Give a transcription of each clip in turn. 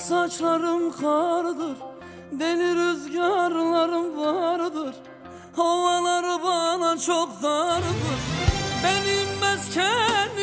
saçlarım kardır Deli rüzgarlarım vardır. Havalar bana çok dardır. Benim meskenim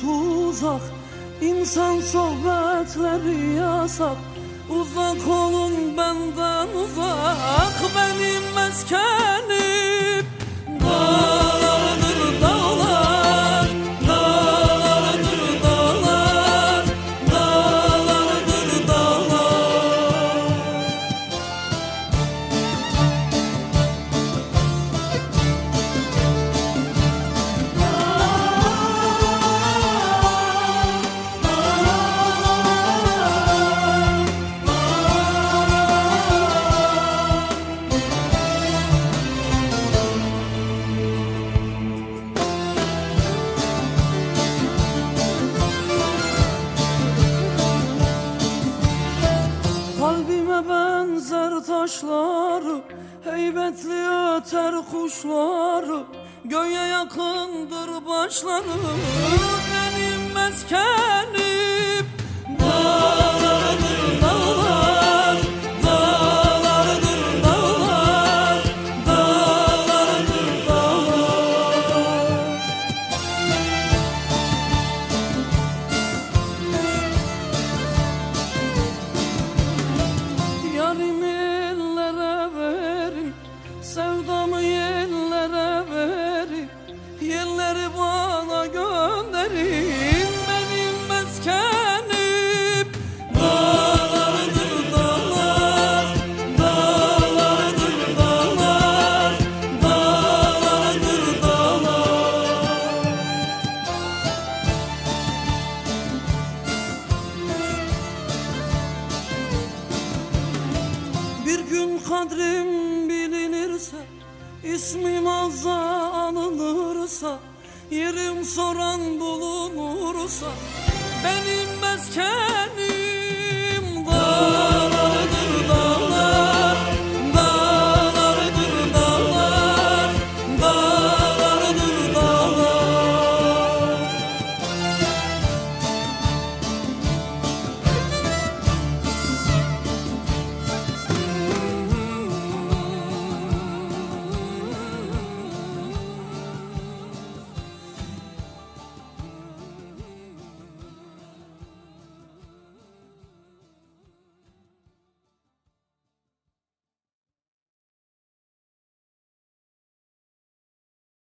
tuzak İnsan sohbetleri yasak. Uzak olun benden uzak Benim meskenim benzer taşları Heybetli öter kuşları Göğe yakındır başları. Benim meskenim Bana gönderin Benim meskenim Dağlardır dağlar Dağlardır dağlar Dağlardır dağlar. Bir gün kadrim bilinirse ismim azza anılırsa Yerim soran bulunursa Benim meskenim dağ